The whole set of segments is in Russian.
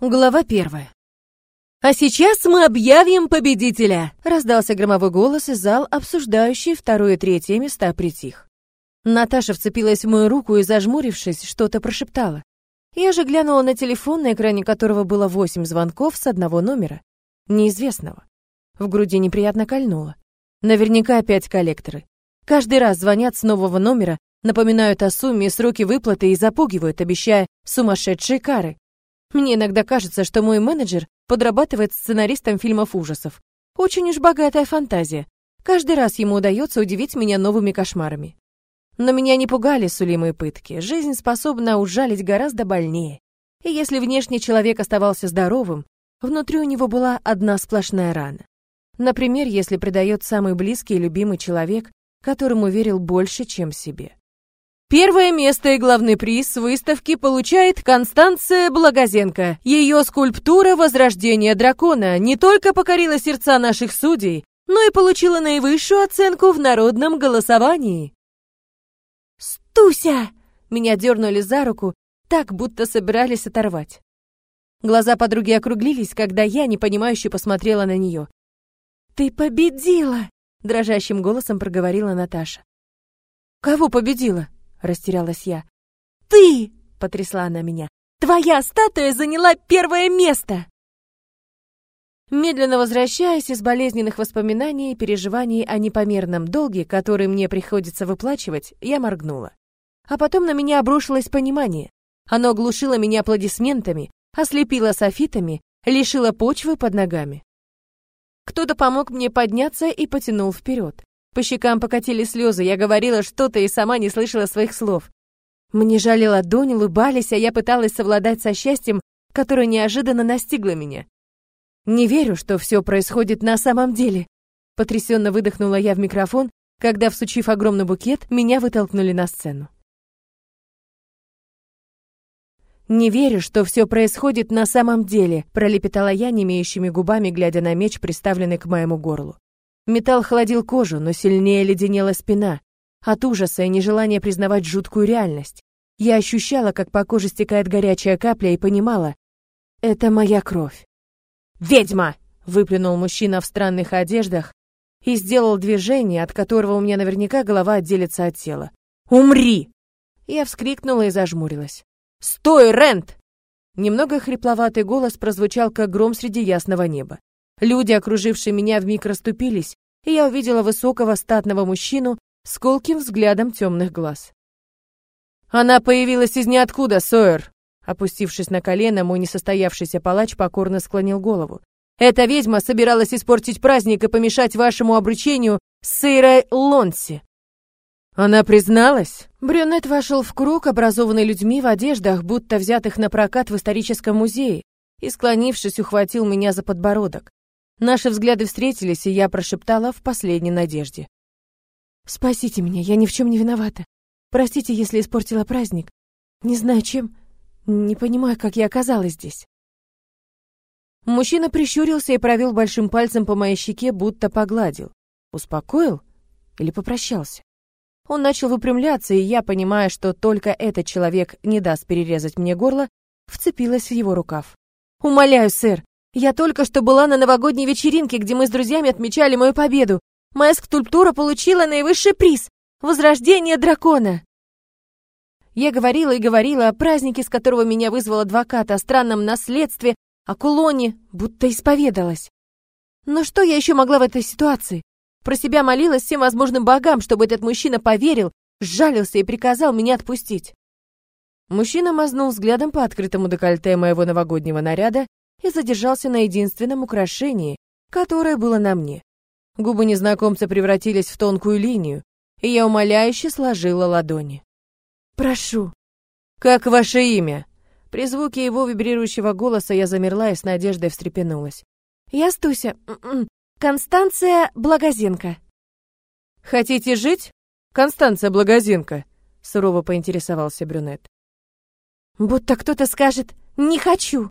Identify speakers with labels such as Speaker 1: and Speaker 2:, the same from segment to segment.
Speaker 1: Глава первая. «А сейчас мы объявим победителя!» — раздался громовой голос, и зал, обсуждающий второе и третье места, притих. Наташа вцепилась в мою руку и, зажмурившись, что-то прошептала. Я же глянула на телефон, на экране которого было восемь звонков с одного номера. Неизвестного. В груди неприятно кольнуло. Наверняка опять коллекторы. Каждый раз звонят с нового номера, напоминают о сумме и сроке выплаты и запугивают, обещая сумасшедшие кары. Мне иногда кажется, что мой менеджер подрабатывает сценаристом фильмов ужасов. Очень уж богатая фантазия. Каждый раз ему удается удивить меня новыми кошмарами. Но меня не пугали сулимые пытки. Жизнь способна ужалить гораздо больнее. И если внешне человек оставался здоровым, внутри у него была одна сплошная рана. Например, если предает самый близкий и любимый человек, которому верил больше, чем себе. Первое место и главный приз выставки получает Констанция Благозенко. Ее скульптура «Возрождение дракона» не только покорила сердца наших судей, но и получила наивысшую оценку в народном голосовании. «Стуся!» Меня дернули за руку, так, будто собирались оторвать. Глаза подруги округлились, когда я, непонимающе, посмотрела на нее. «Ты победила!» — дрожащим голосом проговорила Наташа. «Кого победила?» Растерялась я. Ты, потрясла она меня. Твоя статуя заняла первое место. Медленно возвращаясь из болезненных воспоминаний и переживаний о непомерном долге, который мне приходится выплачивать, я моргнула. А потом на меня обрушилось понимание. Оно оглушило меня аплодисментами, ослепило софитами, лишило почвы под ногами. Кто-то помог мне подняться и потянул вперед. По щекам покатили слезы, я говорила что-то и сама не слышала своих слов. Мне жали ладони, улыбались, а я пыталась совладать со счастьем, которое неожиданно настигло меня. Не верю, что все происходит на самом деле. Потрясенно выдохнула я в микрофон, когда, всучив огромный букет, меня вытолкнули на сцену. «Не верю, что все происходит на самом деле», пролепетала я немеющими губами, глядя на меч, приставленный к моему горлу. Металл холодил кожу, но сильнее леденела спина. От ужаса и нежелания признавать жуткую реальность. Я ощущала, как по коже стекает горячая капля и понимала — это моя кровь. «Ведьма!» — выплюнул мужчина в странных одеждах и сделал движение, от которого у меня наверняка голова отделится от тела. «Умри!» Я вскрикнула и зажмурилась. «Стой, Рент!» Немного хрипловатый голос прозвучал, как гром среди ясного неба. Люди, окружившие меня, вмиг расступились, и я увидела высокого статного мужчину с колким взглядом темных глаз. «Она появилась из ниоткуда, Сойер!» Опустившись на колено, мой несостоявшийся палач покорно склонил голову. «Эта ведьма собиралась испортить праздник и помешать вашему обручению с Сейрой Лонси!» Она призналась? Брюнет вошел в круг, образованный людьми в одеждах, будто взятых на прокат в историческом музее, и, склонившись, ухватил меня за подбородок. Наши взгляды встретились, и я прошептала в последней надежде. «Спасите меня, я ни в чем не виновата. Простите, если испортила праздник. Не знаю чем, не понимаю, как я оказалась здесь». Мужчина прищурился и провел большим пальцем по моей щеке, будто погладил. Успокоил или попрощался? Он начал выпрямляться, и я, понимая, что только этот человек не даст перерезать мне горло, вцепилась в его рукав. «Умоляю, сэр, я только что была на новогодней вечеринке, где мы с друзьями отмечали мою победу. Моя скульптура получила наивысший приз — Возрождение дракона. Я говорила и говорила о празднике, с которого меня вызвал адвокат, о странном наследстве, о кулоне, будто исповедалась. Но что я еще могла в этой ситуации? Про себя молилась всем возможным богам, чтобы этот мужчина поверил, сжалился и приказал меня отпустить. Мужчина мазнул взглядом по открытому декольте моего новогоднего наряда и задержался на единственном украшении, которое было на мне. Губы незнакомца превратились в тонкую линию, и я умоляюще сложила ладони. «Прошу». «Как ваше имя?» При звуке его вибрирующего голоса я замерла и с надеждой встрепенулась. «Я Стуся. М-м, Констанция Благозенко». «Хотите жить?» «Констанция Благозенко», — сурово поинтересовался брюнет. «Будто кто-то скажет «не хочу»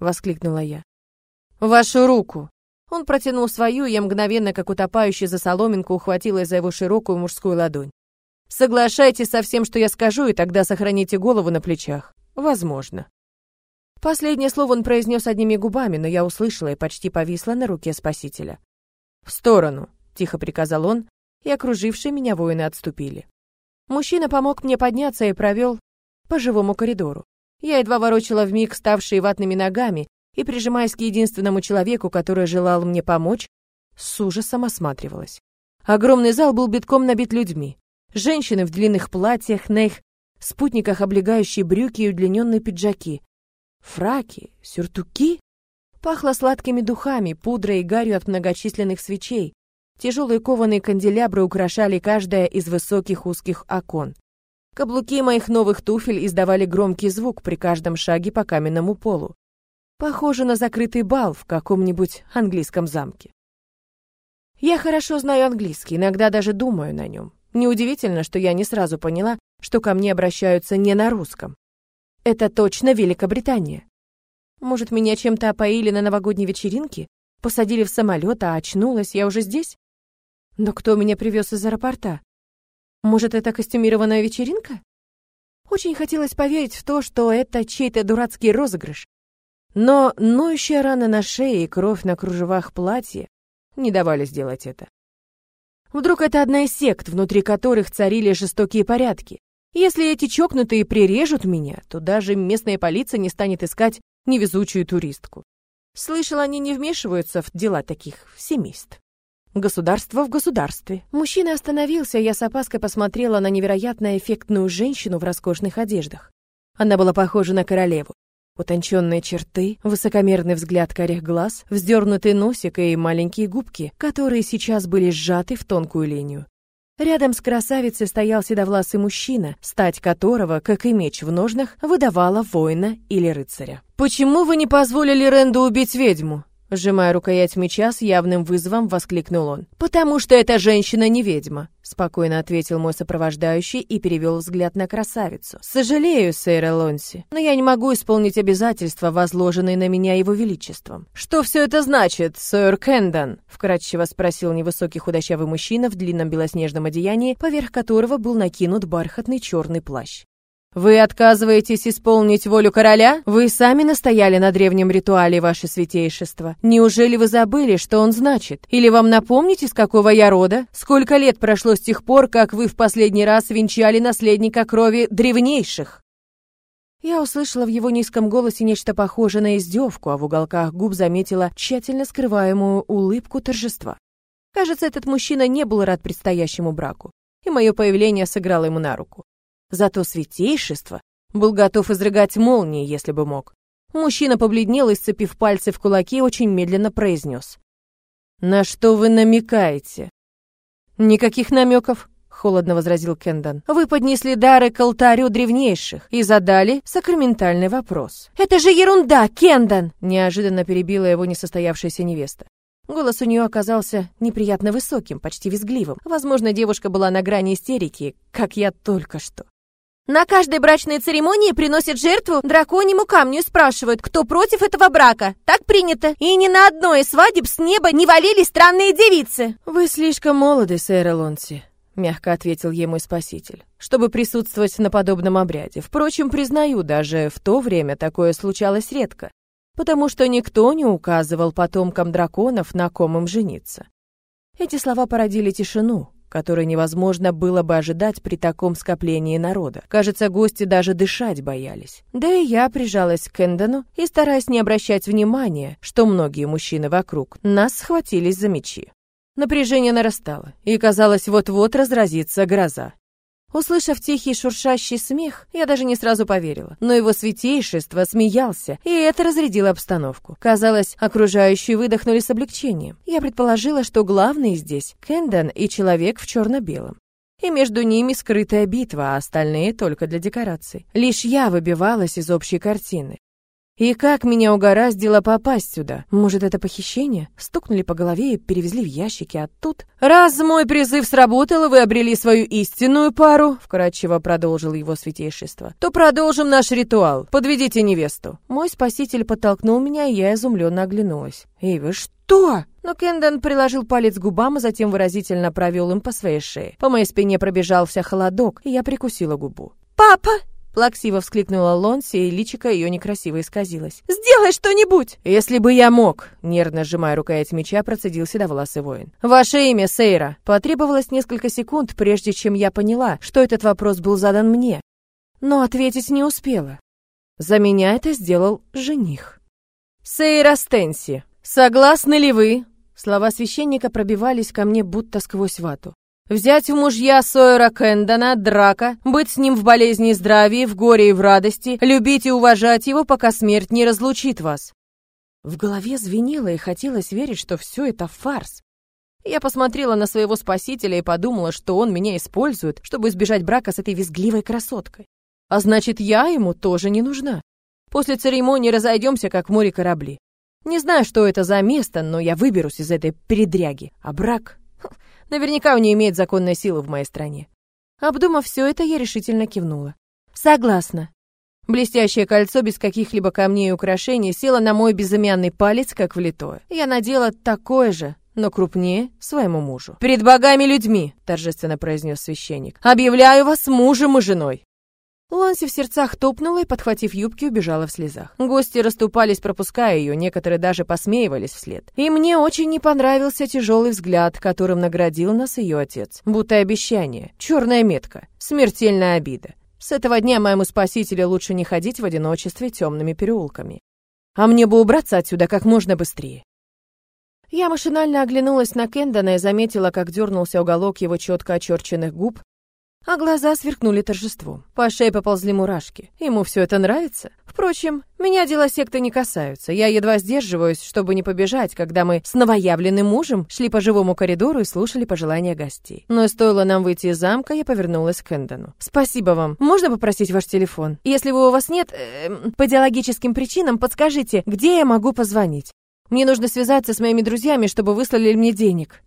Speaker 1: воскликнула я. Вашу руку. Он протянул свою, и мгновенно, как утопающий за соломинку, ухватилась за его широкую мужскую ладонь. Соглашайтесь со всем, что я скажу, и тогда сохраните голову на плечах. Возможно. Последнее слово он произнес одними губами, но я услышала и почти повисла на руке спасителя. «В сторону!» — тихо приказал он, и окружившие меня воины отступили. Мужчина помог мне подняться и провел по живому коридору. Я едва ворочала вмиг ставшие ватными ногами и, прижимаясь к единственному человеку, который желал мне помочь, с ужасом осматривалась. Огромный зал был битком набит людьми. Женщины в длинных платьях, на их спутниках облегающие брюки и удлиненные пиджаки. Фраки, сюртуки. Пахло сладкими духами, пудрой и гарью от многочисленных свечей. Тяжелые кованые канделябры украшали каждое из высоких узких окон. Каблуки моих новых туфель издавали громкий звук при каждом шаге по каменному полу. Похоже на закрытый бал в каком-нибудь английском замке. Я хорошо знаю английский, иногда даже думаю на нем. Неудивительно, что я не сразу поняла, что ко мне обращаются не на русском. Это точно Великобритания. Может, меня чем-то опоили на новогодней вечеринке? Посадили в самолет, а очнулась я уже здесь? Но кто меня привез из аэропорта? Может, это костюмированная вечеринка? Очень хотелось поверить в то, что это чей-то дурацкий розыгрыш. Но ноющая рана на шее и кровь на кружевах платья не давали сделать это. Вдруг это одна из сект, внутри которых царили жестокие порядки. Если эти чокнутые прирежут меня, то даже местная полиция не станет искать невезучую туристку. Слышал, они не вмешиваются в дела таких семейств. Государство в государстве. Мужчина остановился, я с опаской посмотрела на невероятно эффектную женщину в роскошных одеждах. Она была похожа на королеву. Утонченные черты, высокомерный взгляд карих глаз, вздернутый носик и маленькие губки, которые сейчас были сжаты в тонкую линию. Рядом с красавицей стоял седовласый мужчина, стать которого, как и меч в ножнах, выдавала воина или рыцаря. «Почему вы не позволили Ренду убить ведьму?» Сжимая рукоять меча с явным вызовом, воскликнул он. «Потому что эта женщина не ведьма», — спокойно ответил мой сопровождающий и перевел взгляд на красавицу. «Сожалею, сэр Элонси, но я не могу исполнить обязательства, возложенные на меня его величеством». «Что все это значит, сэр Кэндон?» — вкратчиво спросил невысокий худощавый мужчина в длинном белоснежном одеянии, поверх которого был накинут бархатный черный плащ. «Вы отказываетесь исполнить волю короля? Вы сами настояли на древнем ритуале, ваше святейшество. Неужели вы забыли, что он значит? Или вам напомнить, из какого я рода? Сколько лет прошло с тех пор, как вы в последний раз венчали наследника крови древнейших?» Я услышала в его низком голосе нечто похожее на издевку, а в уголках губ заметила тщательно скрываемую улыбку торжества. Кажется, этот мужчина не был рад предстоящему браку, и мое появление сыграло ему на руку. Зато святейшество был готов изрыгать молнии, если бы мог. Мужчина побледнел и, сцепив пальцы в кулаки, очень медленно произнес. «На что вы намекаете?» «Никаких намеков», — холодно возразил Кендан. «Вы поднесли дары к алтарю древнейших и задали сакраментальный вопрос». «Это же ерунда, Кендан!» — неожиданно перебила его несостоявшаяся невеста. Голос у нее оказался неприятно высоким, почти визгливым. Возможно, девушка была на грани истерики, как я только что. На каждой брачной церемонии приносят жертву драконьему камню и спрашивают, кто против этого брака. Так принято. И ни на одной из свадеб с неба не валили странные девицы. Вы слишком молоды, сэр Элонси, мягко ответил ей мой спаситель, чтобы присутствовать на подобном обряде. Впрочем, признаю, даже в то время такое случалось редко, потому что никто не указывал потомкам драконов, на ком им жениться. Эти слова породили тишину, которой невозможно было бы ожидать при таком скоплении народа. Кажется, гости даже дышать боялись. Да и я прижалась к Эндону и, стараясь не обращать внимания, что многие мужчины вокруг нас схватились за мечи. Напряжение нарастало, и казалось, вот-вот разразится гроза. Услышав тихий шуршащий смех, я даже не сразу поверила. Но его святейшество смеялся, и это разрядило обстановку. Казалось, окружающие выдохнули с облегчением. Я предположила, что главный здесь — Кендон и человек в черно-белом. И между ними скрытая битва, а остальные только для декораций. Лишь я выбивалась из общей картины. И как меня угораздило попасть сюда? Может, это похищение? Стукнули по голове и перевезли в ящики, а тут... «Раз мой призыв сработал, и вы обрели свою истинную пару», — вкратчиво продолжил его святейшество, «то продолжим наш ритуал. Подведите невесту». Мой спаситель подтолкнул меня, и я изумленно оглянулась. «Эй, вы что?» Но Кендон приложил палец к губам, а затем выразительно провел им по своей шее. По моей спине пробежал вся холодок, и я прикусила губу. «Папа!» Плаксиво вскликнула Лонси, и личико ее некрасиво исказилось. «Сделай что-нибудь!» «Если бы я мог!» Нервно сжимая рукоять меча, процедил седовласый воин. «Ваше имя, Сейра!» Потребовалось несколько секунд, прежде чем я поняла, что этот вопрос был задан мне. Но ответить не успела. За меня это сделал жених. «Сейра Стенси, согласны ли вы?» Слова священника пробивались ко мне будто сквозь вату. Взять в мужья Сойера Кэндона, драка, быть с ним в болезни и здравии, в горе и в радости, любить и уважать его, пока смерть не разлучит вас. В голове звенело и хотелось верить, что все это фарс. Я посмотрела на своего спасителя и подумала, что он меня использует, чтобы избежать брака с этой визгливой красоткой. А значит, я ему тоже не нужна. После церемонии разойдемся, как в море корабли. Не знаю, что это за место, но я выберусь из этой передряги. А брак Наверняка он не имеет законной силы в моей стране. Обдумав все это, я решительно кивнула. Согласна. Блестящее кольцо без каких-либо камней и украшений село на мой безымянный палец, как влитое. Я надела такое же, но крупнее, своему мужу. «Перед богами-людьми», — торжественно произнес священник, «объявляю вас мужем и женой». Ланси в сердцах топнула и, подхватив юбки, убежала в слезах. Гости расступались, пропуская ее, некоторые даже посмеивались вслед. И мне очень не понравился тяжелый взгляд, которым наградил нас ее отец. Будто обещание, черная метка, смертельная обида. С этого дня моему спасителю лучше не ходить в одиночестве темными переулками. А мне бы убраться отсюда как можно быстрее. Я машинально оглянулась на Кендона и заметила, как дернулся уголок его четко очерченных губ, а глаза сверкнули торжеством. По шее поползли мурашки. Ему все это нравится? Впрочем, меня дела секты не касаются. Я едва сдерживаюсь, чтобы не побежать, когда мы с новоявленным мужем шли по живому коридору и слушали пожелания гостей. Но стоило нам выйти из замка, я повернулась к Эндону. «Спасибо вам. Можно попросить ваш телефон? Если его у вас нет, э, по идеологическим причинам, подскажите, где я могу позвонить? Мне нужно связаться с моими друзьями, чтобы выслали мне денег».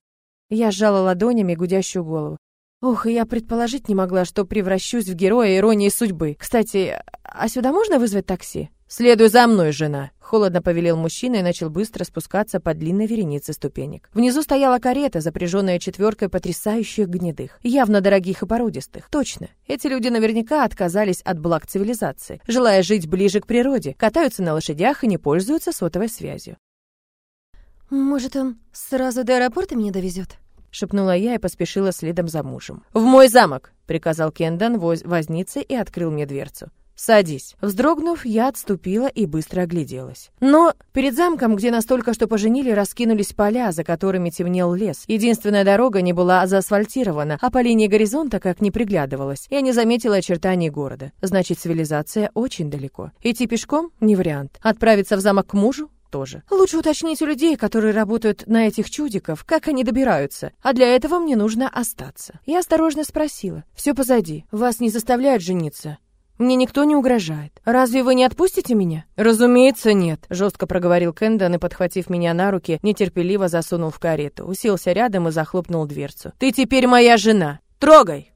Speaker 1: Я сжала ладонями гудящую голову. Ох, я предположить не могла, что превращусь в героя иронии судьбы. Кстати, а сюда можно вызвать такси? Следуй за мной, жена. Холодно повелел мужчина и начал быстро спускаться по длинной веренице ступенек. Внизу стояла карета, запряженная четверкой потрясающих гнедых, явно дорогих и породистых. Точно, эти люди наверняка отказались от благ цивилизации, желая жить ближе к природе, катаются на лошадях и не пользуются сотовой связью.
Speaker 2: «Может, он сразу до аэропорта меня довезет?
Speaker 1: — шепнула я и поспешила следом за мужем. «В мой замок!» — приказал Кендан воз вознице и открыл мне дверцу. «Садись». Вздрогнув, я отступила и быстро огляделась. Но перед замком, где настолько что поженили, раскинулись поля, за которыми темнел лес. Единственная дорога не была заасфальтирована, а по линии горизонта как не приглядывалась. Я не заметила очертаний города. Значит, цивилизация очень далеко. Идти пешком — не вариант. Отправиться в замок к мужу тоже. Лучше уточнить у людей, которые работают на этих чудиков, как они добираются. А для этого мне нужно остаться. Я осторожно спросила. «Все позади. Вас не заставляют жениться?» Мне никто не угрожает. Разве вы не отпустите меня? Разумеется, нет, жестко проговорил Кендон и, подхватив меня на руки, нетерпеливо засунул в карету, уселся рядом и захлопнул дверцу. Ты теперь моя жена. Трогай!